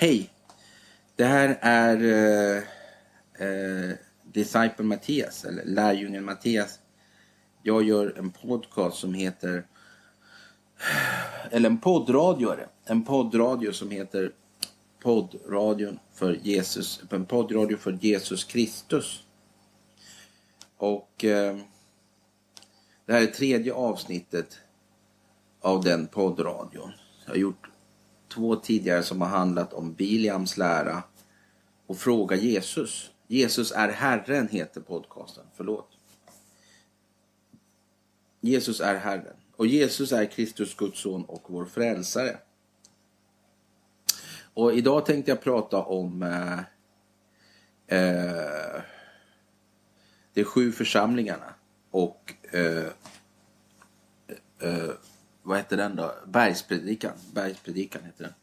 Hej! Det här är eh, eh, Disciple Mattias, eller lärjungen Mattias. Jag gör en podcast som heter, eller en poddradio är det. En poddradio som heter Poddradion för Jesus, en poddradio för Jesus Kristus. Och eh, det här är tredje avsnittet av den poddradion. Jag har gjort två tidigare som har handlat om Biliams lära och Fråga Jesus. Jesus är Herren heter podcasten. Förlåt. Jesus är Herren. Och Jesus är Kristus Guds son och vår frälsare. Och idag tänkte jag prata om eh, eh, de sju församlingarna och eh, eh vad heter den då? Bergspredikan. Bergspredikan heter den.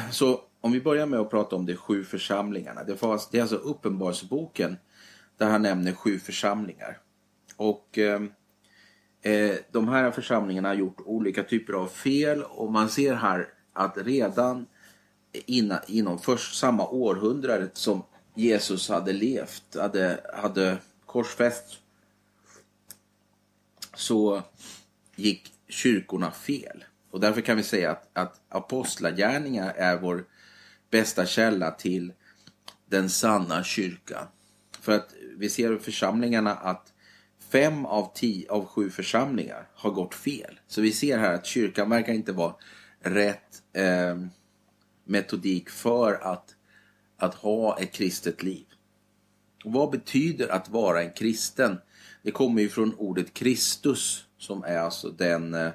Så om vi börjar med att prata om de sju församlingarna. Det, är alltså Uppenbarelseboken där han nämner sju församlingar. Och eh, eh, de här församlingarna har gjort olika typer av fel och man ser här att redan innan, inom först samma århundrade som Jesus hade levt, hade, hade korsfäst så gick kyrkorna fel. Och därför kan vi säga att, att apostlagärningar är vår bästa källa till den sanna kyrkan. För att vi ser i församlingarna att fem av tio av sju församlingar har gått fel. Så vi ser här att kyrkan verkar inte vara rätt eh, metodik för att, att ha ett kristet liv. Och vad betyder att vara en kristen? Det kommer ju från ordet Kristus som är alltså den eh,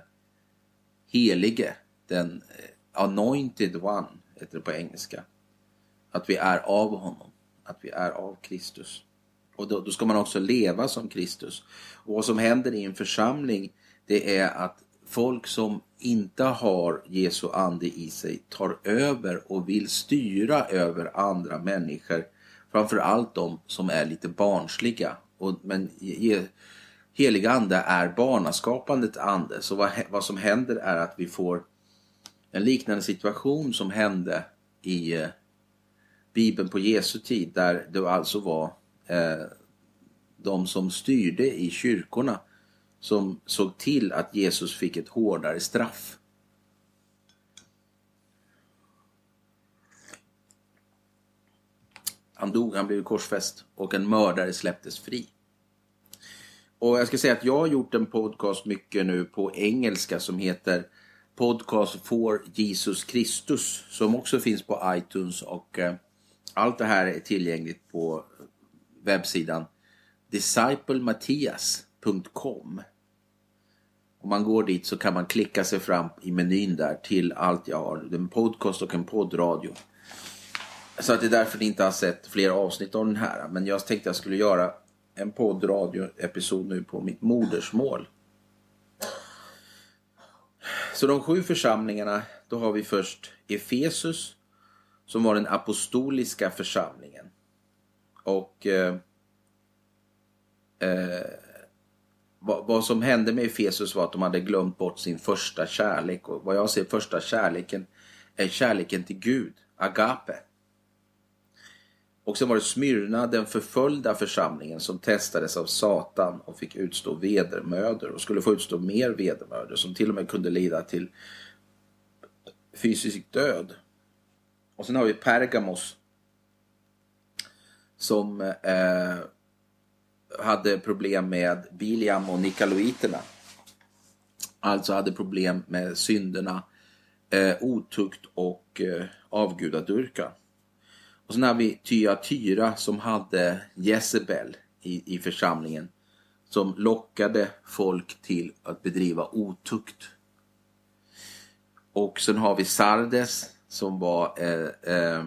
helige, den eh, anointed one, heter det på engelska. Att vi är av honom, att vi är av Kristus. Och då, då, ska man också leva som Kristus. Och vad som händer i en församling, det är att folk som inte har Jesu ande i sig tar över och vill styra över andra människor. Framförallt de som är lite barnsliga. Och, men heliga ande är barnaskapandets ande. Så vad, vad som händer är att vi får en liknande situation som hände i eh, Bibeln på Jesu tid där det alltså var eh, de som styrde i kyrkorna som såg till att Jesus fick ett hårdare straff. Han dog, han blev korsfäst och en mördare släpptes fri. Och jag ska säga att jag har gjort en podcast mycket nu på engelska som heter Podcast for Jesus Kristus som också finns på iTunes och eh, allt det här är tillgängligt på webbsidan disciplemattias.com. Om man går dit så kan man klicka sig fram i menyn där till allt jag har. En podcast och en poddradio. Så att det är därför ni inte har sett fler avsnitt av den här. Men jag tänkte jag skulle göra en poddradioepisod nu på mitt modersmål. Så de sju församlingarna, då har vi först Efesus som var den apostoliska församlingen. Och eh, eh, vad, vad, som hände med Efesus var att de hade glömt bort sin första kärlek. Och vad jag ser första kärleken är kärleken till Gud, agape. Och sen var det Smyrna, den förföljda församlingen som testades av Satan och fick utstå vedermöder och skulle få utstå mer vedermöder som till och med kunde lida till fysisk död. Och sen har vi Pergamos som eh, hade problem med Biliam och Nikaloiterna. Alltså hade problem med synderna, eh, otukt och eh, avgudadyrkan. Och sen har vi Tyatyra som hade Jezebel i, i församlingen. Som lockade folk till att bedriva otukt. Och sen har vi Sardes som var eh, eh,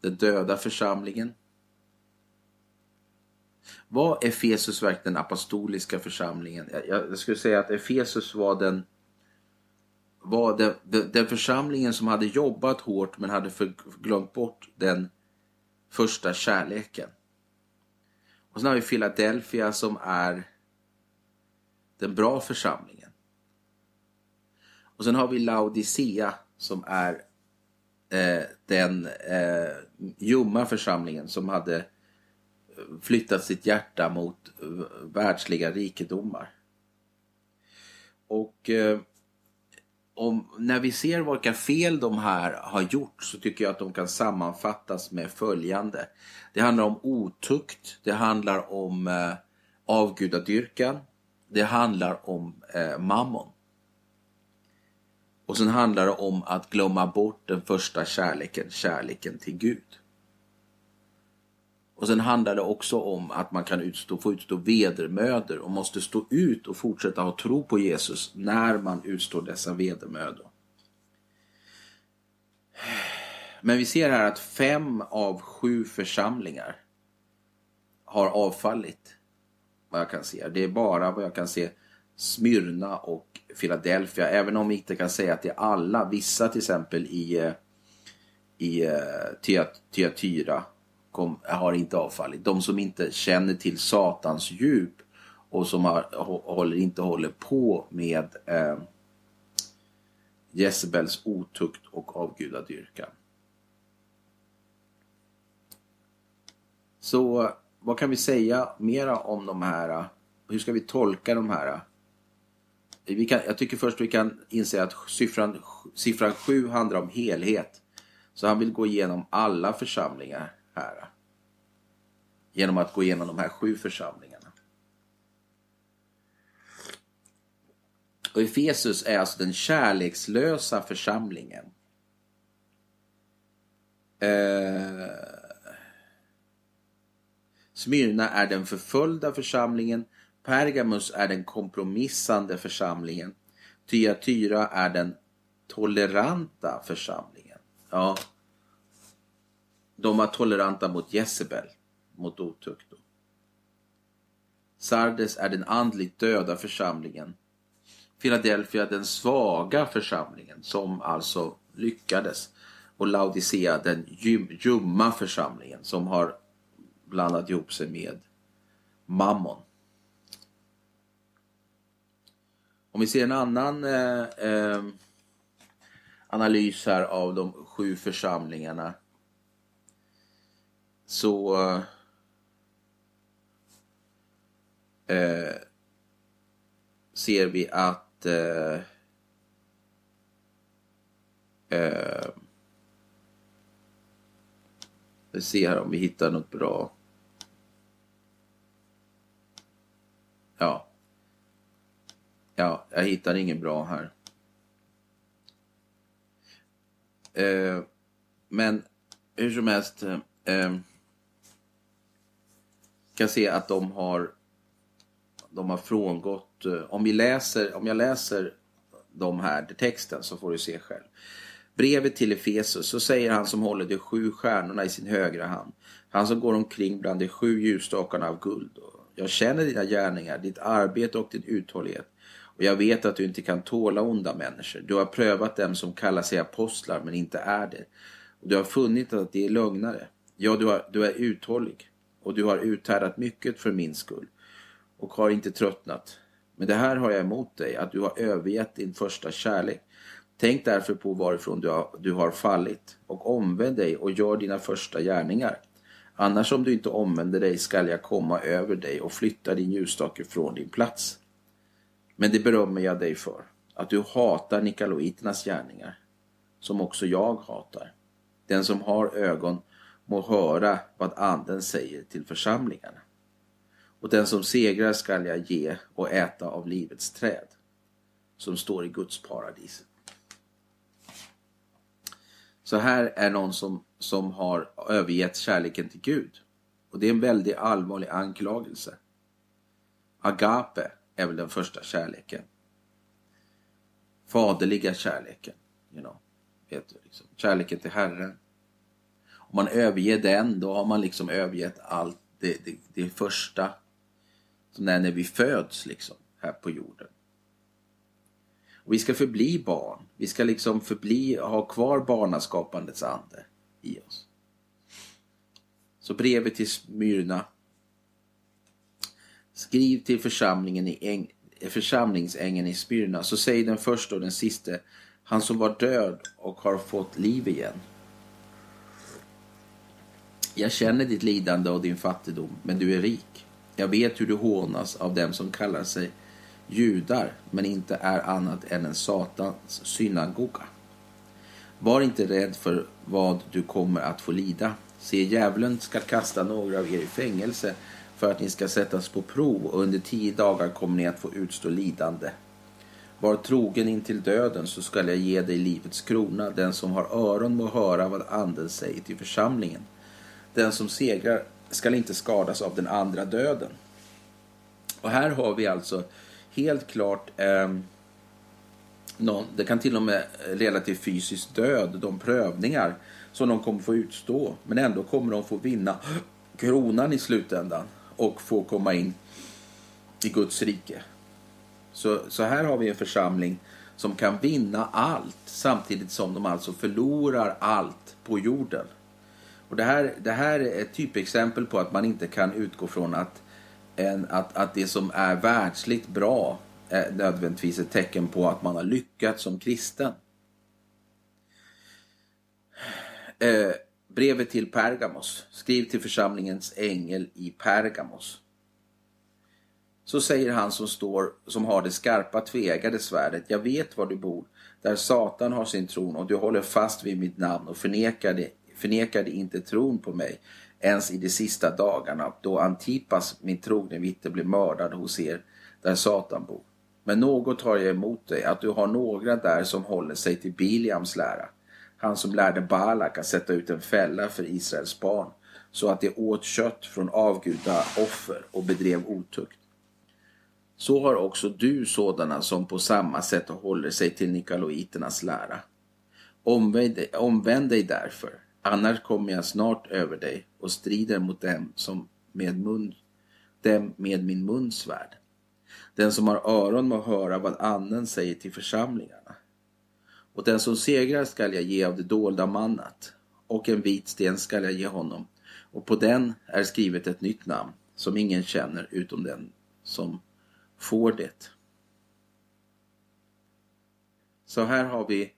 den döda församlingen. Var Efesus verkligen den apostoliska församlingen? Jag, jag skulle säga att Efesus var den var den, den församlingen som hade jobbat hårt men hade för, glömt bort den första kärleken. Och sen har vi Philadelphia som är den bra församlingen. Och sen har vi Laodicea som är eh, den eh, ljumma församlingen som hade eh, flyttat sitt hjärta mot eh, världsliga rikedomar. Och eh, om, när vi ser vilka fel de här har gjort så tycker jag att de kan sammanfattas med följande. Det handlar om otukt, det handlar om eh, avgudadyrkan, det handlar om eh, mammon. Och sen handlar det om att glömma bort den första kärleken, kärleken till Gud. Och sen handlar det också om att man kan utstå, få utstå vedermödor och måste stå ut och fortsätta ha tro på Jesus när man utstår dessa vedermödor. Men vi ser här att fem av sju församlingar har avfallit. Vad jag kan se. Det är bara vad jag kan se Smyrna och Philadelphia. Även om vi inte kan säga att det är alla. Vissa till exempel i, eh, i eh, kom, har inte avfallit. De som inte känner till Satans djup och som har, håller, inte håller på med eh, Jezebels otukt och avgudadyrkan. Så vad kan vi säga mera om de här? Hur ska vi tolka de här? Vi kan, jag tycker först vi kan inse att siffran, siffran 7 handlar om helhet. Så han vill gå igenom alla församlingar här. Genom att gå igenom de här sju församlingarna. Och Efesus är alltså den kärlekslösa församlingen. Eh, Smyrna är den förföljda församlingen. Pergamus är den kompromissande församlingen. Tyatyra är den toleranta församlingen. Ja, de var toleranta mot Jezebel, mot otukt. Sardes är den andligt döda församlingen. Philadelphia den svaga församlingen som alltså lyckades. Och Laodicea den ljumma församlingen som har blandat ihop sig med mammon. Om vi ser en annan eh, eh, analys här av de sju församlingarna så eh, ser vi att eh, eh, vi ser här om vi hittar något bra. Ja. Ja, jag hittar ingen bra här. Eh, men hur som helst. Eh, eh kan se att de har de har frångått, eh, om, vi läser, om jag läser de här texten så får du se själv. Brevet till Efesus, så säger han som håller de sju stjärnorna i sin högra hand. Han som går omkring bland de sju ljusstakarna av guld. Jag känner dina gärningar, ditt arbete och din uthållighet. Och jag vet att du inte kan tåla onda människor. Du har prövat dem som kallar sig apostlar men inte är det. Och du har funnit att de är lögnare. Ja, du, har, du är uthållig och du har uthärdat mycket för min skull och har inte tröttnat. Men det här har jag emot dig, att du har övergett din första kärlek. Tänk därför på varifrån du har, du har fallit och omvänd dig och gör dina första gärningar. Annars om du inte omvänder dig skall jag komma över dig och flytta din ljusstake från din plats. Men det berömmer jag dig för, att du hatar nikaloiternas gärningar, som också jag hatar. Den som har ögon må höra vad anden säger till församlingarna. Och den som segrar skall jag ge och äta av livets träd som står i Guds paradis. Så här är någon som, som har övergett kärleken till Gud. Och det är en väldigt allvarlig anklagelse. Agape är väl den första kärleken. Faderliga kärleken. You know, vet du, liksom. Kärleken till Herren. Om man överger den, då har man liksom övergett allt det, det, det första. Som är när vi föds liksom, här på jorden. Och vi ska förbli barn. Vi ska liksom förbli, ha kvar barnaskapandets ande i oss. Så brevet till Smyrna. Skriv till församlingen i Eng församlingsängen i Smyrna. Så säg den första och den sista Han som var död och har fått liv igen. Jag känner ditt lidande och din fattigdom, men du är rik. Jag vet hur du hånas av dem som kallar sig judar, men inte är annat än en satans synagoga. Var inte rädd för vad du kommer att få lida. Se, djävulen ska kasta några av er i fängelse för att ni ska sättas på prov och under tio dagar kommer ni att få utstå lidande. Var trogen intill döden så skall jag ge dig livets krona. Den som har öron må höra vad anden säger till församlingen. Den som segrar skall inte skadas av den andra döden. Och här har vi alltså helt klart eh, någon, det kan till och med leda till fysisk död, de prövningar som de kommer få utstå. Men ändå kommer de få vinna kronan i slutändan och få komma in i Guds rike. Så, så här har vi en församling som kan vinna allt samtidigt som de alltså förlorar allt på jorden. Och det, här, det här är ett typexempel på att man inte kan utgå från att, en, att, att det som är världsligt bra är nödvändigtvis ett tecken på att man har lyckats som kristen. Eh, brevet till Pergamos. Skriv till församlingens ängel i Pergamos. Så säger han som står, som har det skarpa tvegade svärdet. Jag vet var du bor, där Satan har sin tron och du håller fast vid mitt namn och förnekar det förnekade inte tron på mig ens i de sista dagarna då Antipas, min trogne vitte, blev mördad hos er där Satan bor. Men något har jag emot dig, att du har några där som håller sig till Biliams lära. Han som lärde Balak att sätta ut en fälla för Israels barn så att de åt kött från avguda offer och bedrev otukt. Så har också du sådana som på samma sätt håller sig till nikaloiternas lära. Omvänd, omvänd dig därför, annars kommer jag snart över dig och strider mot dem, som med, mun, dem med min munsvärd. Den som har öron må höra vad anden säger till församlingarna. Och den som segrar skall jag ge av det dolda mannat, och en vit sten skall jag ge honom, och på den är skrivet ett nytt namn, som ingen känner utom den som får det. Så här har vi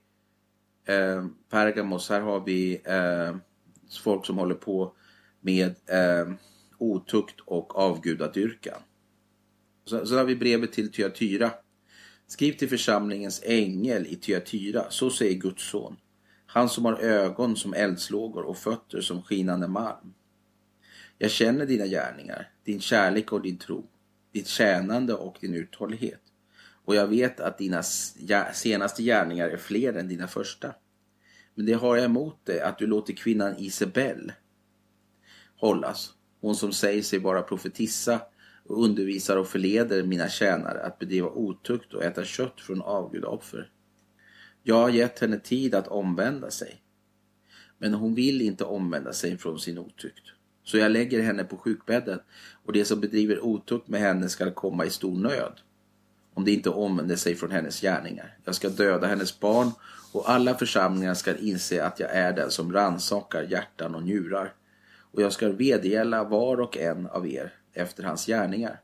eh, Pergamos, här har vi eh, folk som håller på med eh, otukt och avgudadyrkan. Så, så har vi brevet till Tyatyra. Skriv till församlingens ängel i Tyatyra, så säger Guds son. Han som har ögon som eldslågor och fötter som skinande malm. Jag känner dina gärningar, din kärlek och din tro ditt tjänande och din uthållighet. Och jag vet att dina senaste gärningar är fler än dina första. Men det har jag emot dig att du låter kvinnan Isabel hållas. Hon som säger sig vara profetissa och undervisar och förleder mina tjänare att bedriva otukt och äta kött från avgudoffer. Jag har gett henne tid att omvända sig. Men hon vill inte omvända sig från sin otukt. Så jag lägger henne på sjukbädden och det som bedriver otukt med henne skall komma i stor nöd om det inte omvänder sig från hennes gärningar. Jag ska döda hennes barn och alla församlingar ska inse att jag är den som ransakar hjärtan och njurar och jag ska vedergälla var och en av er efter hans gärningar.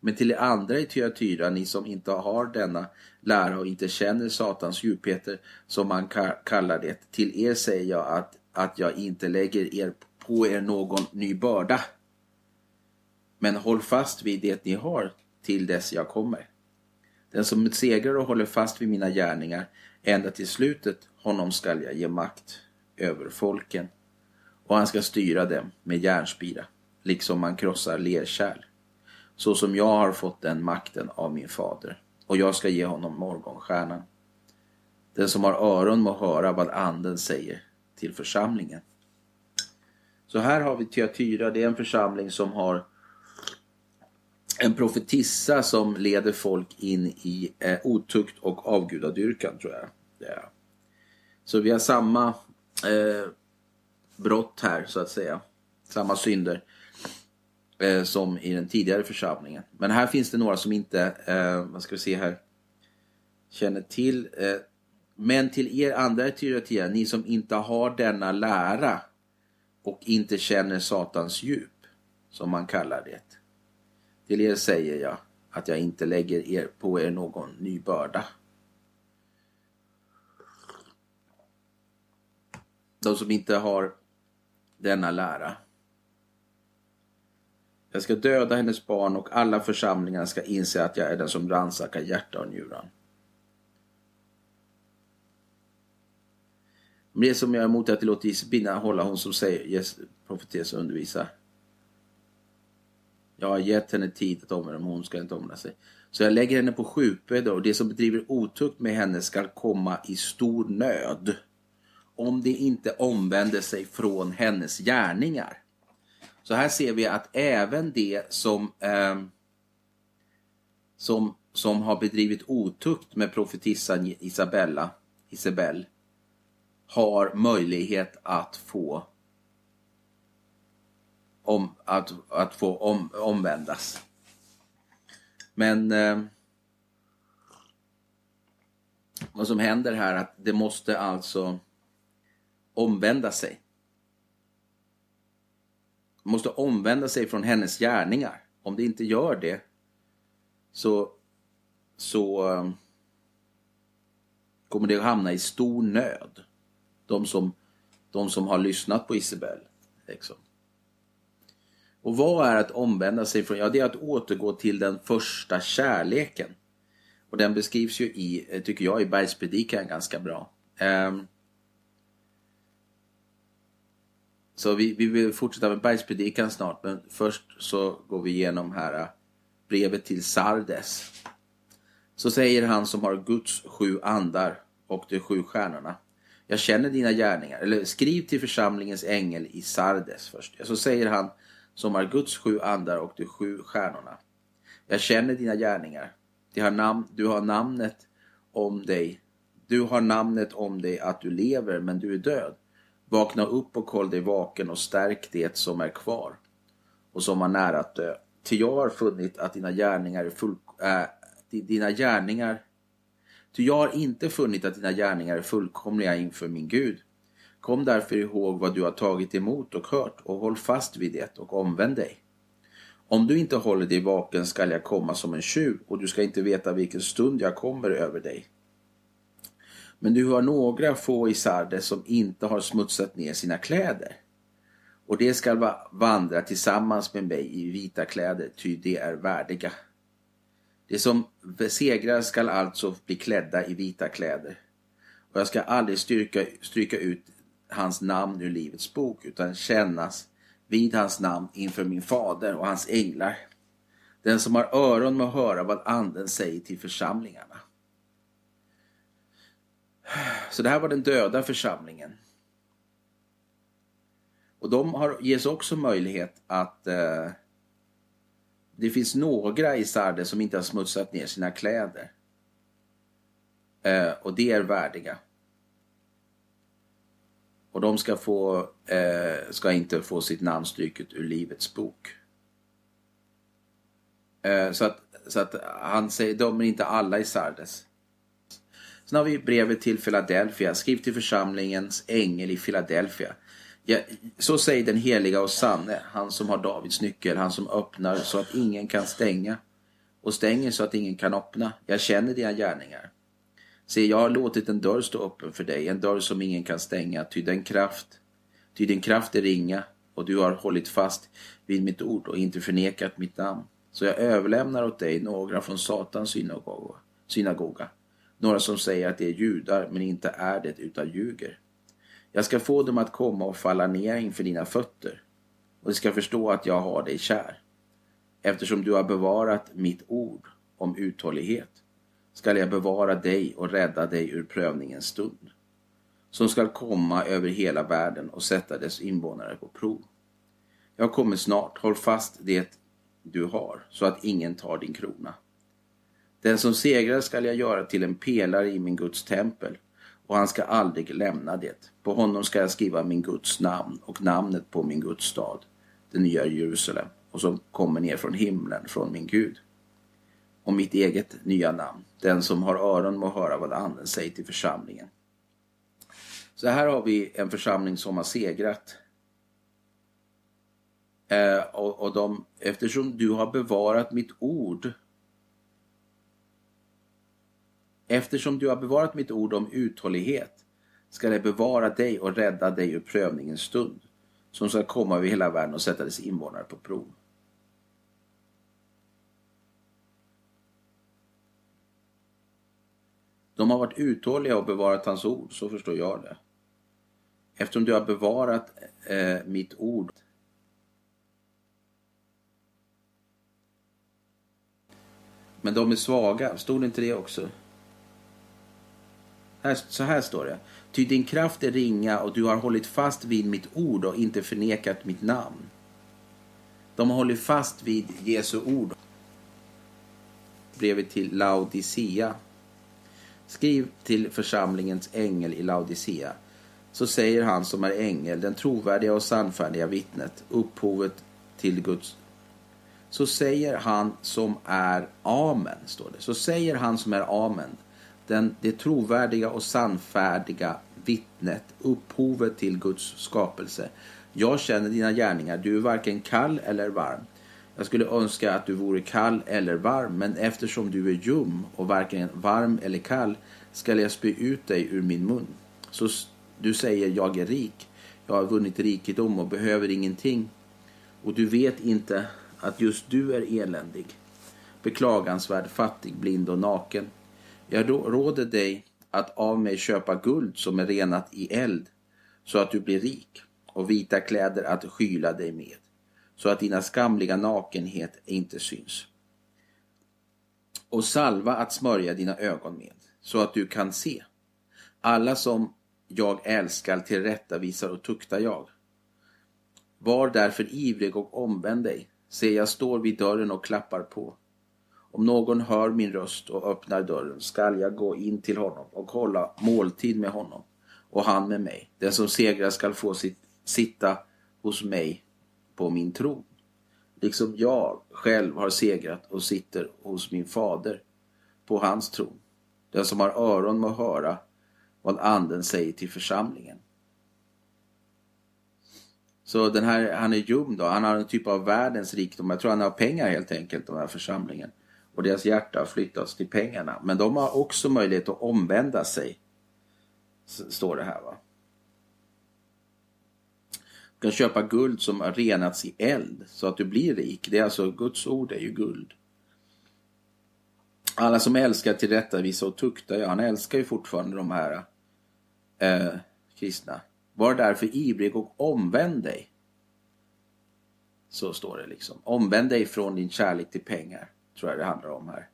Men till er andra i Tyatyra, ni som inte har denna lära och inte känner Satans djupheter som man kallar det, till er säger jag att, att jag inte lägger er på er någon ny börda. Men håll fast vid det ni har till dess jag kommer. Den som segrar och håller fast vid mina gärningar ända till slutet, honom skall jag ge makt över folken och han ska styra dem med järnspira, liksom man krossar lerkärl. Så som jag har fått den makten av min fader, och jag ska ge honom morgonstjärnan. Den som har öron må höra vad anden säger till församlingen. Så här har vi Tyatyra, det är en församling som har en profetissa som leder folk in i eh, otukt och avgudadyrkan tror jag. Yeah. Så vi har samma eh, brott här så att säga. Samma synder eh, som i den tidigare församlingen. Men här finns det några som inte, eh, vad ska vi se här, känner till. Eh, men till er andra Tyratia, ni som inte har denna lära och inte känner Satans djup, som man kallar det. Till er säger jag att jag inte lägger er på er någon ny börda. de som inte har denna lära. Jag ska döda hennes barn och alla församlingar ska inse att jag är den som rannsakar hjärta och njurar. Men det som jag är emot är att det låter Josefina hålla hon som säger profetes och undervisa. Jag har gett henne tid att ångra men hon ska inte ångra sig. Så jag lägger henne på sjukbädd och det som bedriver otukt med henne ska komma i stor nöd. Om det inte omvänder sig från hennes gärningar. Så här ser vi att även det som, eh, som, som har bedrivit otukt med profetissan Isabella, Isabel har möjlighet att få om, att, att få om, omvändas. Men eh, vad som händer här är att det måste alltså omvända sig. Det måste omvända sig från hennes gärningar. Om det inte gör det så, så eh, kommer det att hamna i stor nöd. De som, de som har lyssnat på Isabel. Liksom. Och vad är att omvända sig från? Ja, det är att återgå till den första kärleken. Och den beskrivs ju i, eh, tycker jag, i Bergspredikan ganska bra. Um, så vi, vi vill fortsätta med Bergspredikan snart, men först så går vi igenom här eh, brevet till Sardes. Så säger han som har Guds sju andar och de sju stjärnorna. Jag känner dina gärningar. Eller skriv till församlingens ängel i Sardes först. Så säger han som är Guds sju andar och de sju stjärnorna. Jag känner dina gärningar. Har namn, du har namnet om dig. Du har namnet om dig att du lever, men du är död. Vakna upp och håll dig vaken och stärk det som är kvar och som är nära att dö. Ty jag har funnit att dina gärningar är full, äh, dina gärningar Ty jag har inte funnit att dina gärningar är fullkomliga inför min Gud. Kom därför ihåg vad du har tagit emot och hört och håll fast vid det och omvänd dig. Om du inte håller dig vaken skall jag komma som en tjuv och du ska inte veta vilken stund jag kommer över dig. Men du har några få i Sardes som inte har smutsat ner sina kläder. Och det skall vandra tillsammans med mig i vita kläder, ty de är värdiga. De som segrar skall alltså bli klädda i vita kläder. Och jag ska aldrig styrka, stryka ut hans namn ur Livets bok utan kännas vid hans namn inför min fader och hans änglar. Den som har öron må att höra vad anden säger till församlingarna. Så det här var den döda församlingen. Och de har, ges också möjlighet att eh, det finns några i Sardes som inte har smutsat ner sina kläder. Eh, och det är värdiga. Och de ska, få, eh, ska inte få sitt namn stryket ur Livets bok. Eh, så att, så att han säger, de är inte alla i Sardes. Sen har vi brevet till Philadelphia. Skriv till församlingens ängel i Philadelphia. Ja, så säger den heliga och sanne, han som har Davids nyckel, han som öppnar så att ingen kan stänga och stänger så att ingen kan öppna. Jag känner dina gärningar. Se, jag har låtit en dörr stå öppen för dig, en dörr som ingen kan stänga, ty den kraft, ty din kraft är ringa och du har hållit fast vid mitt ord och inte förnekat mitt namn. Så jag överlämnar åt dig några från Satans synagoga, synagoga. Några som säger att de är judar men inte är det utan ljuger. Jag ska få dem att komma och falla ner inför dina fötter och de ska förstå att jag har dig kär. Eftersom du har bevarat mitt ord om uthållighet skall jag bevara dig och rädda dig ur prövningens stund som skall komma över hela världen och sätta dess invånare på prov. Jag kommer snart, håll fast det du har så att ingen tar din krona. Den som segrar skall jag göra till en pelare i min Guds tempel och han ska aldrig lämna det. På honom ska jag skriva min Guds namn och namnet på min Guds stad, det nya Jerusalem, och som kommer ner från himlen, från min Gud. Och mitt eget nya namn, den som har öron må höra vad anden säger till församlingen. Så här har vi en församling som har segrat. Eh, och, och de, eftersom du har bevarat mitt ord Eftersom du har bevarat mitt ord om uthållighet ska det bevara dig och rädda dig ur prövningens stund som ska komma över hela världen och sätta dess invånare på prov. De har varit uthålliga och bevarat hans ord, så förstår jag det. Eftersom du har bevarat eh, mitt ord Men de är svaga, stod inte det också? Här, så här står det. Ty din kraft är ringa och du har hållit fast vid mitt ord och inte förnekat mitt namn. De har hållit fast vid Jesu ord. Brevet till Laodicea. Skriv till församlingens ängel i Laodicea. Så säger han som är ängel, den trovärdiga och sannfärdiga vittnet, upphovet till Guds så säger han som är Amen, står det. Så säger han som är Amen, den, det trovärdiga och sannfärdiga vittnet, upphovet till Guds skapelse. Jag känner dina gärningar, du är varken kall eller varm. Jag skulle önska att du vore kall eller varm, men eftersom du är ljum och varken varm eller kall skall jag spy ut dig ur min mun. Så du säger, jag är rik, jag har vunnit rikedom och behöver ingenting. Och du vet inte att just du är eländig, beklagansvärd, fattig, blind och naken. Jag råder dig att av mig köpa guld som är renat i eld, så att du blir rik, och vita kläder att skyla dig med, så att dina skamliga nakenhet inte syns. Och salva att smörja dina ögon med, så att du kan se. Alla som jag älskar tillrättavisar och tuktar jag. Var därför ivrig och omvänd dig, Se, jag står vid dörren och klappar på. Om någon hör min röst och öppnar dörren skall jag gå in till honom och hålla måltid med honom och han med mig. Den som segrar skall få sitt, sitta hos mig på min tron. Liksom jag själv har segrat och sitter hos min fader på hans tron. Den som har öron må höra vad anden säger till församlingen. Så den här, han är ljum då. Han har en typ av världens rikdom. Jag tror han har pengar helt enkelt, den här församlingen. Och deras hjärta har flyttats till pengarna. Men de har också möjlighet att omvända sig. Står det här va. Du kan köpa guld som har renats i eld så att du blir rik. Det är alltså, Guds ord är ju guld. Alla som älskar tillrättavisa och tukta, ja han älskar ju fortfarande de här eh, kristna. Var därför ivrig och omvänd dig. Så står det liksom. Omvänd dig från din kärlek till pengar. Tror jag det handlar om här.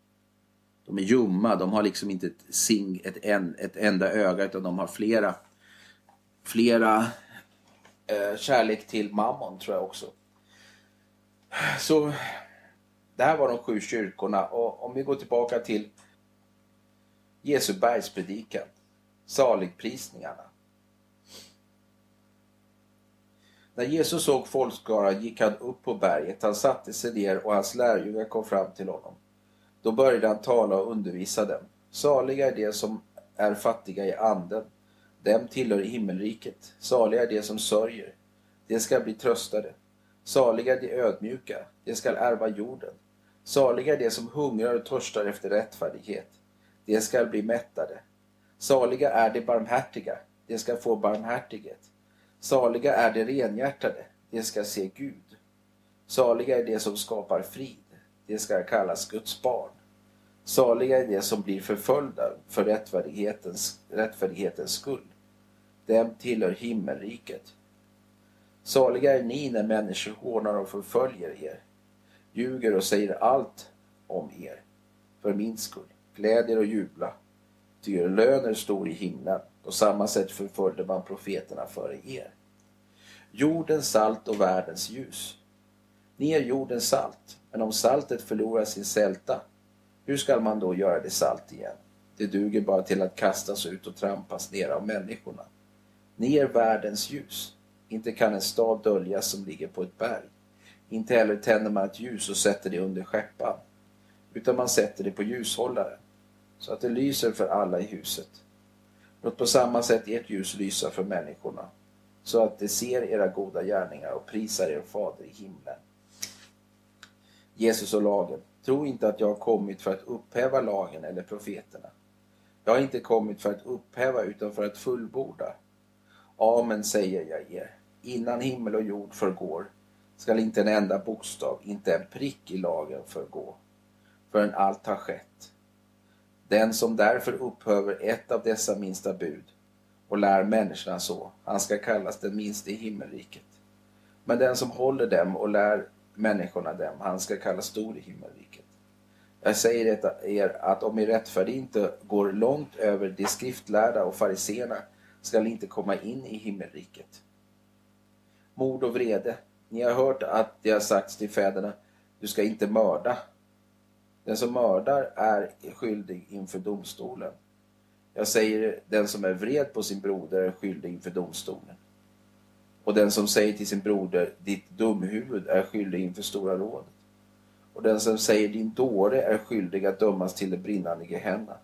De är ljumma, de har liksom inte ett, sing, ett, en, ett enda öga utan de har flera, flera eh, kärlek till mammon tror jag också. Så det här var de sju kyrkorna och om vi går tillbaka till Jesu bergspredikan, saligprisningarna. När Jesus såg folkskaran gick han upp på berget. Han satte sig ner och hans lärjungar kom fram till honom. Då började han tala och undervisa dem. Saliga är de som är fattiga i anden. Dem tillhör himmelriket. Saliga är de som sörjer. De ska bli tröstade. Saliga är de ödmjuka. De ska ärva jorden. Saliga är de som hungrar och törstar efter rättfärdighet. De ska bli mättade. Saliga är de barmhärtiga. De ska få barmhärtighet. Saliga är de renhjärtade, de ska se Gud. Saliga är de som skapar frid, de ska kallas Guds barn. Saliga är de som blir förföljda för rättfärdighetens, rättfärdighetens skull. Dem tillhör himmelriket. Saliga är ni när människor hånar och förföljer er, ljuger och säger allt om er för min skull. Glädjer och jubla, ty er lön är stor i himlen. På samma sätt förföljde man profeterna före er. Jordens salt och världens ljus. Ni är jordens salt, men om saltet förlorar sin sälta, hur skall man då göra det salt igen? Det duger bara till att kastas ut och trampas ner av människorna. Ni är världens ljus. Inte kan en stad döljas som ligger på ett berg. Inte heller tänder man ett ljus och sätter det under skeppan, utan man sätter det på ljushållaren, så att det lyser för alla i huset. Låt på samma sätt ert ljus lysa för människorna, så att de ser era goda gärningar och prisar er fader i himlen. Jesus och lagen. Tro inte att jag har kommit för att upphäva lagen eller profeterna. Jag har inte kommit för att upphäva utan för att fullborda. Amen säger jag er. Innan himmel och jord förgår skall inte en enda bokstav, inte en prick i lagen förgå, förrän allt har skett. Den som därför upphöver ett av dessa minsta bud och lär människorna så, han ska kallas den minste i himmelriket. Men den som håller dem och lär människorna dem, han ska kallas stor i himmelriket. Jag säger detta er att om er rättfärd inte går långt över de skriftlärda och fariseerna skall inte komma in i himmelriket. Mord och vrede. Ni har hört att det har sagts till fäderna, du ska inte mörda. Den som mördar är skyldig inför domstolen. Jag säger, den som är vred på sin broder är skyldig inför domstolen. Och den som säger till sin broder, ditt dumhuvud är skyldig inför Stora rådet. Och den som säger din dåre är skyldig att dömas till det brinnande Gehenna.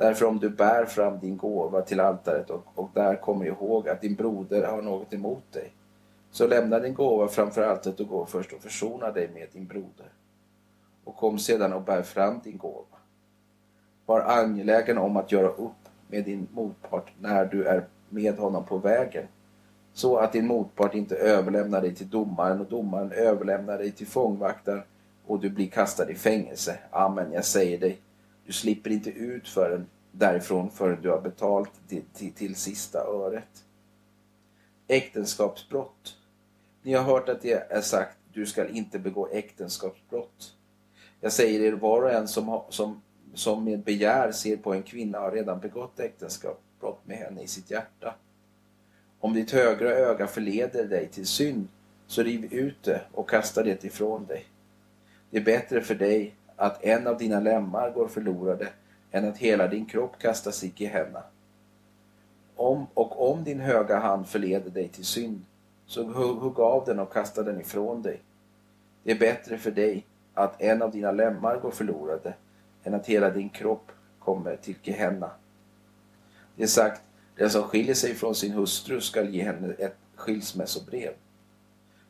Därför om du bär fram din gåva till altaret och, och där kommer ihåg att din broder har något emot dig, så lämna din gåva framför altaret och gå först och försona dig med din broder. Och kom sedan och bär fram din gåva. Var angelägen om att göra upp med din motpart när du är med honom på vägen, så att din motpart inte överlämnar dig till domaren och domaren överlämnar dig till fångvaktaren och du blir kastad i fängelse. Amen, jag säger dig, du slipper inte ut förrän, därifrån förrän du har betalt till, till, till sista öret. Äktenskapsbrott. Ni har hört att det är sagt, du skall inte begå äktenskapsbrott. Jag säger er, var och en som, som, som med begär ser på en kvinna har redan begått äktenskapsbrott med henne i sitt hjärta. Om ditt högra öga förleder dig till synd, så riv ut det och kasta det ifrån dig. Det är bättre för dig att en av dina lemmar går förlorade än att hela din kropp kastas i Gehenna. Om och om din höga hand förleder dig till synd, så hugg av den och kasta den ifrån dig. Det är bättre för dig att en av dina lemmar går förlorade än att hela din kropp kommer till Gehenna. Det är sagt, den som skiljer sig från sin hustru skall ge henne ett skilsmässobrev.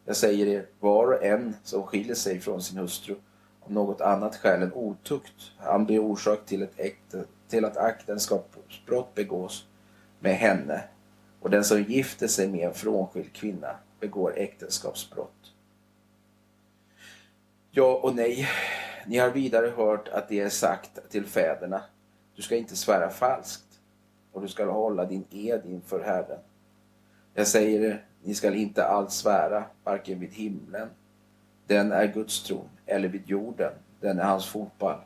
Jag säger er, var och en som skiljer sig från sin hustru något annat skäl än otukt, han blir orsak till, ett äkte, till att äktenskapsbrott begås med henne och den som gifter sig med en frånskild kvinna begår äktenskapsbrott. Ja och nej. Ni har vidare hört att det är sagt till fäderna, du ska inte svära falskt och du ska hålla din ed inför Herren. Jag säger er, ni skall inte alls svära, varken vid himlen, den är Guds tron, eller vid jorden, den är hans fotboll,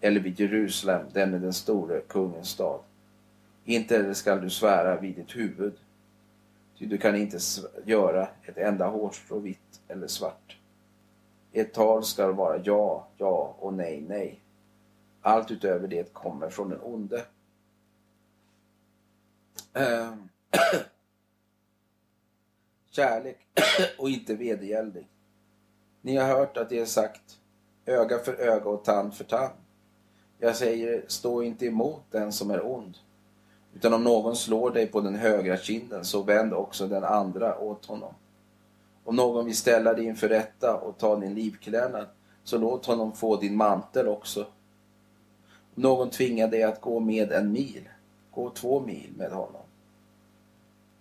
eller vid Jerusalem, den är den store kungens stad. Inte heller skall du svära vid ditt huvud, ty du kan inte göra ett enda hårstrå vitt eller svart. Ett tal skall vara ja, ja och nej, nej. Allt utöver det kommer från den onde. Ehm. Kärlek och inte vedergällning. Ni har hört att det är sagt öga för öga och tand för tand. Jag säger, stå inte emot den som är ond. Utan om någon slår dig på den högra kinden, så vänd också den andra åt honom. Om någon vill ställa dig inför rätta och ta din livklädnad, så låt honom få din mantel också. Om någon tvingar dig att gå med en mil, gå två mil med honom.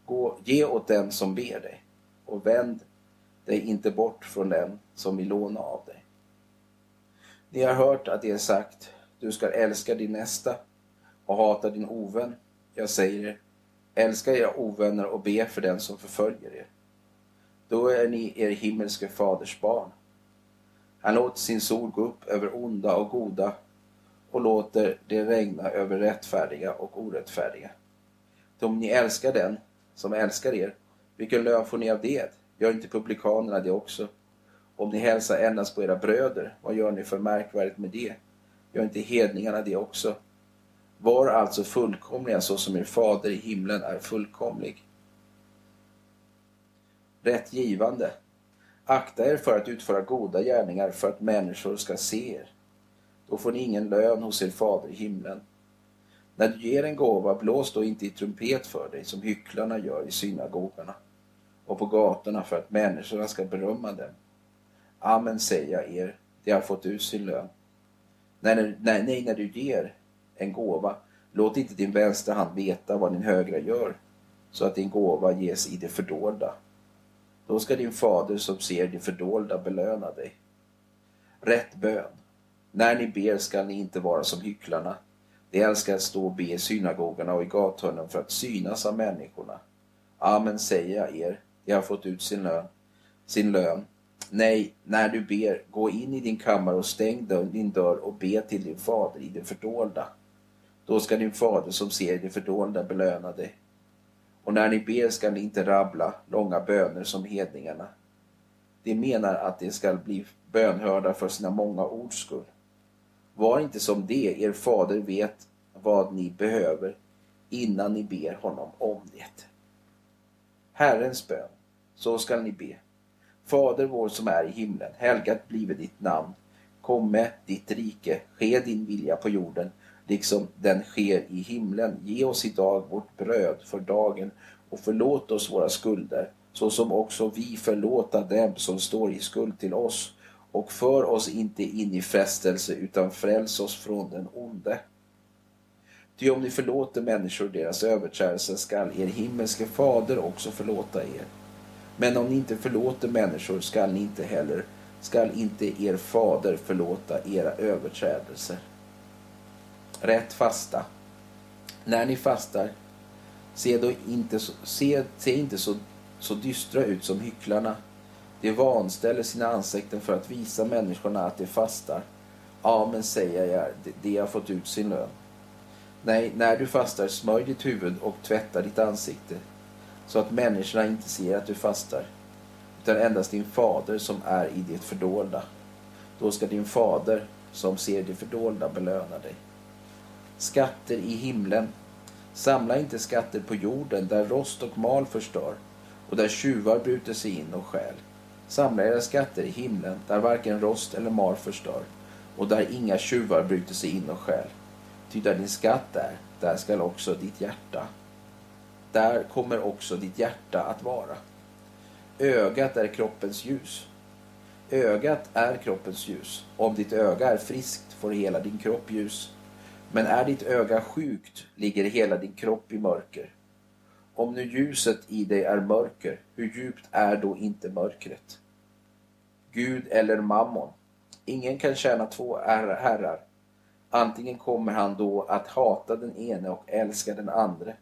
Gå, ge åt den som ber dig och vänd dig inte bort från den som vill låna av dig. Ni har hört att det är sagt, du ska älska din nästa och hata din ovän. Jag säger er, älska era ovänner och be för den som förföljer er. Då är ni er himmelske faders barn. Han låter sin sol gå upp över onda och goda och låter det regna över rättfärdiga och orättfärdiga. Om ni älskar den som älskar er, vilken lön får ni av det? Gör inte publikanerna det också? Om ni hälsar endast på era bröder, vad gör ni för märkvärdigt med det? Gör inte hedningarna det också? Var alltså fullkomliga så som er fader i himlen är fullkomlig. Rätt givande. Akta er för att utföra goda gärningar för att människor ska se er. Då får ni ingen lön hos er fader i himlen. När du ger en gåva, blås då inte i trumpet för dig som hycklarna gör i synagogorna och på gatorna för att människorna ska berömma dem. Amen säger jag er, de har fått ut sin lön. Nej, nej, nej, när du ger en gåva, Låt inte din vänstra hand veta vad din högra gör, så att din gåva ges i det fördolda. Då ska din fader som ser det fördolda belöna dig. Rätt bön. När ni ber skall ni inte vara som hycklarna. De älskar att stå och be i synagogorna och i gathörnen för att synas av människorna. Amen säger jag er, de har fått ut sin lön. Sin lön. Nej, när du ber, gå in i din kammare och stäng din dörr och be till din fader i det fördolda. Då ska din fader som ser det fördolda belöna dig. Och när ni ber ska ni inte rabbla långa böner som hedningarna. De menar att de skall bli bönhörda för sina många ords skull. Var inte som det, er fader vet vad ni behöver innan ni ber honom om det. Herrens bön, så skall ni be. Fader vår som är i himlen, helgat blive ditt namn. Komme ditt rike, ske din vilja på jorden, liksom den sker i himlen. Ge oss idag vårt bröd för dagen och förlåt oss våra skulder, så som också vi förlåta dem som står i skuld till oss. Och för oss inte in i frestelse, utan fräls oss från den onde. Ty om ni förlåter människor deras överträdelser skall er himmelske fader också förlåta er. Men om ni inte förlåter människor skall ni inte heller, skall inte er fader förlåta era överträdelser. Rätt fasta. När ni fastar, se då inte se, se inte så, så dystra ut som hycklarna. De vanställer sina ansikten för att visa människorna att de fastar. Amen säger jag, de har fått ut sin lön. Nej, när du fastar, smörj ditt huvud och tvätta ditt ansikte så att människorna inte ser att du fastar utan endast din fader som är i det fördolda. Då ska din fader som ser det fördolda belöna dig. Skatter i himlen. Samla inte skatter på jorden där rost och mal förstör och där tjuvar bryter sig in och stjäl. Samla era skatter i himlen där varken rost eller mal förstör och där inga tjuvar bryter sig in och stjäl. Ty där din skatt är, där skall också ditt hjärta. Där kommer också ditt hjärta att vara. Ögat är kroppens ljus. Ögat är kroppens ljus. Om ditt öga är friskt får hela din kropp ljus. Men är ditt öga sjukt ligger hela din kropp i mörker. Om nu ljuset i dig är mörker, hur djupt är då inte mörkret? Gud eller mammon. Ingen kan tjäna två herrar. Antingen kommer han då att hata den ene och älska den andre.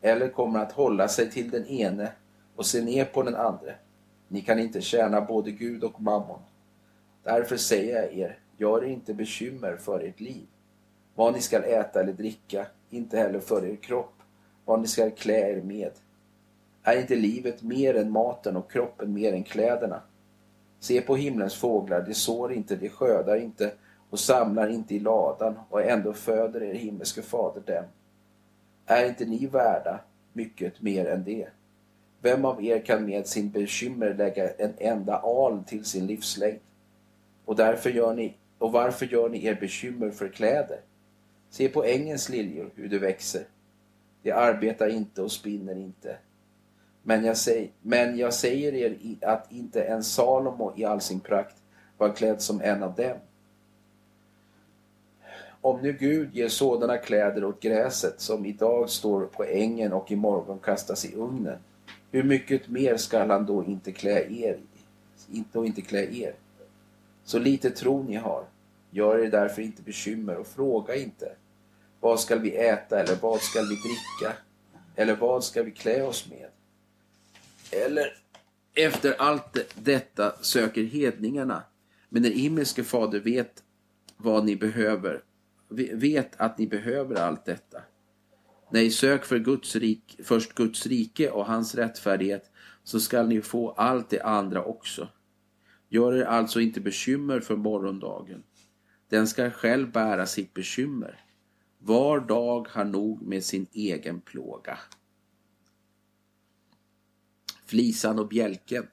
Eller kommer att hålla sig till den ene och se ner på den andre. Ni kan inte tjäna både Gud och mammon. Därför säger jag er, gör er inte bekymmer för ert liv. Vad ni skall äta eller dricka, inte heller för er kropp, vad ni skall klä er med. Är inte livet mer än maten och kroppen mer än kläderna? Se på himlens fåglar, de sår inte, de skördar inte och samlar inte i ladan och ändå föder er himmelske fader dem. Är inte ni värda mycket mer än det? Vem av er kan med sin bekymmer lägga en enda al till sin livslängd? Och, därför gör ni, och varför gör ni er bekymmer för kläder? Se på ängens liljor, hur de växer. De arbetar inte och spinner inte. Men jag, säger, men jag säger er att inte en Salomo i all sin prakt var klädd som en av dem. Om nu Gud ger sådana kläder åt gräset som idag står på ängen och imorgon kastas i ugnen, hur mycket mer skall han då inte klä er? Inte och inte klä er. Så lite tro ni har. Gör er därför inte bekymmer och fråga inte. Vad skall vi äta eller vad skall vi dricka? Eller vad skall vi klä oss med? Eller efter allt detta söker hedningarna, men den himmelske fader vet vad ni behöver vet att ni behöver allt detta. Nej, sök för Guds rik, först Guds rike och hans rättfärdighet så skall ni få allt det andra också. Gör er alltså inte bekymmer för morgondagen. Den ska själv bära sitt bekymmer. Var dag har nog med sin egen plåga. Flisan och bjälken.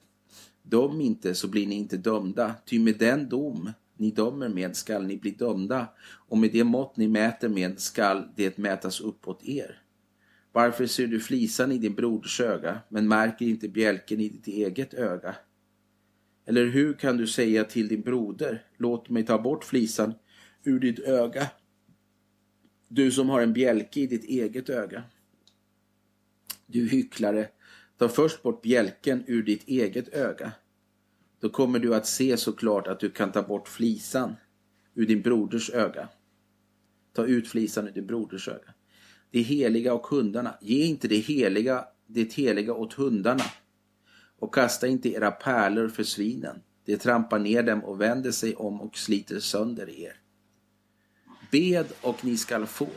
Döm inte så blir ni inte dömda, ty med den dom ni dömer med skall ni bli dömda och med det mått ni mäter med skall det mätas uppåt er. Varför ser du flisan i din broders öga men märker inte bjälken i ditt eget öga? Eller hur kan du säga till din broder, låt mig ta bort flisan ur ditt öga Du som har en bjälke i ditt eget öga. Du hycklare, ta först bort bjälken ur ditt eget öga. Då kommer du att se såklart att du kan ta bort flisan ur din broders öga. Ta ut flisan ur din broders öga. Det heliga och hundarna, ge inte det heliga, det heliga åt hundarna och kasta inte era pärlor för svinen. De trampar ner dem och vänder sig om och sliter sönder er. Bed och ni skall få.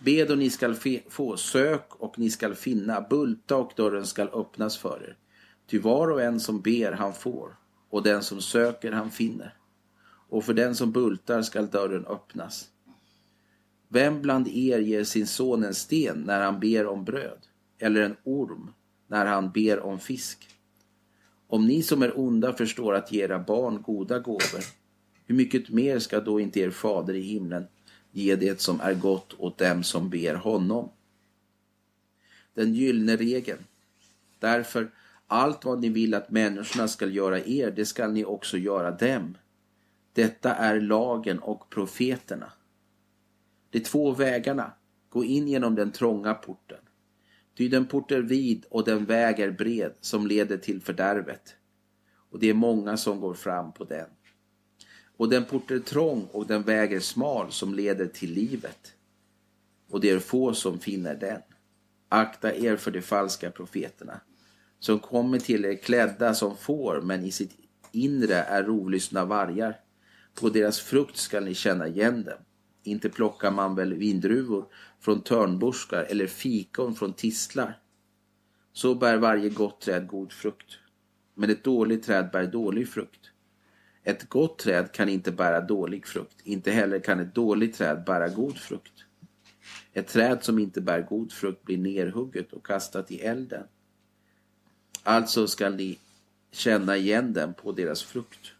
Bed och ni skall få, sök och ni skall finna, bulta och dörren skall öppnas för er. Ty var och en som ber han får, och den som söker han finner. Och för den som bultar skall dörren öppnas. Vem bland er ger sin son en sten när han ber om bröd, eller en orm när han ber om fisk? Om ni som är onda förstår att ge era barn goda gåvor, hur mycket mer ska då inte er fader i himlen ge det som är gott åt dem som ber honom? Den gyllene regeln. Därför, allt vad ni vill att människorna skall göra er, det skall ni också göra dem. Detta är lagen och profeterna. De två vägarna, gå in genom den trånga porten. Ty den port är vid och den väg är bred som leder till fördärvet. Och det är många som går fram på den. Och den port är trång och den väg är smal som leder till livet. Och det är få som finner den. Akta er för de falska profeterna som kommer till er klädda som får men i sitt inre är rovlystna vargar. På deras frukt skall ni känna igen dem. Inte plockar man väl vindruvor från törnbuskar eller fikon från tistlar. Så bär varje gott träd god frukt. Men ett dåligt träd bär dålig frukt. Ett gott träd kan inte bära dålig frukt. Inte heller kan ett dåligt träd bära god frukt. Ett träd som inte bär god frukt blir nerhugget och kastat i elden. Alltså skall ni känna igen dem på deras frukt.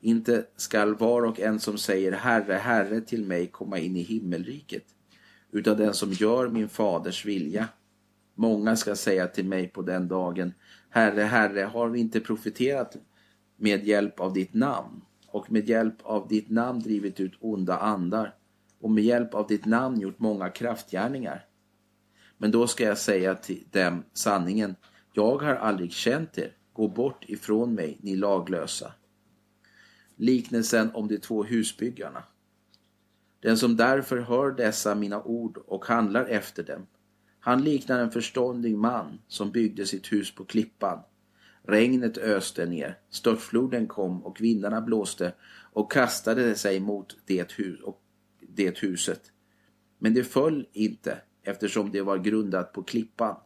Inte skall var och en som säger Herre, Herre till mig komma in i himmelriket, utan den som gör min faders vilja. Många ska säga till mig på den dagen, Herre, Herre, har vi inte profeterat med hjälp av ditt namn och med hjälp av ditt namn drivit ut onda andar och med hjälp av ditt namn gjort många kraftgärningar? Men då ska jag säga till dem sanningen, jag har aldrig känt er, gå bort ifrån mig, ni laglösa liknelsen om de två husbyggarna. Den som därför hör dessa mina ord och handlar efter dem, han liknar en förståndig man som byggde sitt hus på klippan. Regnet öste ner, störtfloden kom och vindarna blåste och kastade sig mot det, hus och det huset. Men det föll inte eftersom det var grundat på klippan.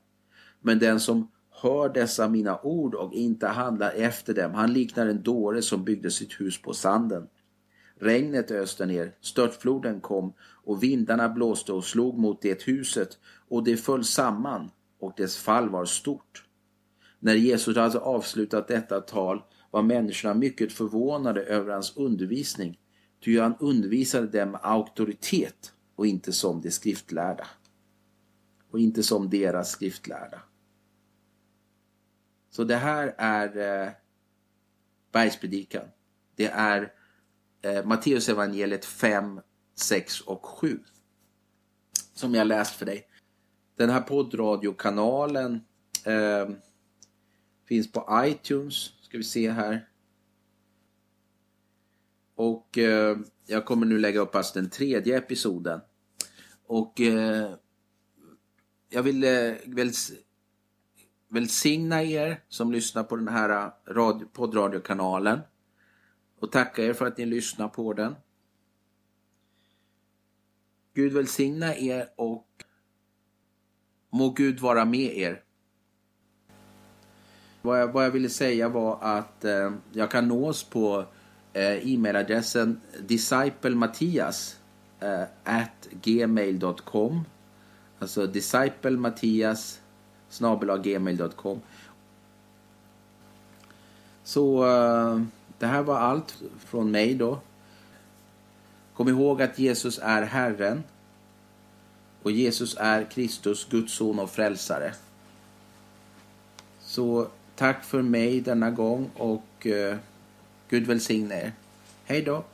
Men den som hör dessa mina ord och inte handlar efter dem. Han liknar en dåre som byggde sitt hus på sanden. Regnet öste ner, störtfloden kom och vindarna blåste och slog mot det huset och det föll samman och dess fall var stort. När Jesus hade avslutat detta tal var människorna mycket förvånade över hans undervisning, ty han undervisade dem med auktoritet och inte som de skriftlärda. Och inte som deras skriftlärda. Så det här är eh, bergspredikan. Det är eh, Matteus evangeliet 5, 6 och 7. Som jag läst för dig. Den här poddradiokanalen eh, finns på iTunes. Ska vi se här. Och eh, jag kommer nu lägga upp alltså den tredje episoden. Och eh, jag vill eh, väl välsigna er som lyssnar på den här eh, radio, poddradiokanalen och tacka er för att ni lyssnar på den. Gud välsigna er och må Gud vara med er. Vad jag, vad jag ville säga var att eh, jag kan nås på eh, e-mailadressen disciplemattias eh, at gmail.com Alltså disciplemattias snabelagmail.com. Så eh, det här var allt från mig då. Kom ihåg att Jesus är Herren och Jesus är Kristus, Guds son och frälsare. Så tack för mig denna gång och eh, Gud välsigne er. Hej då!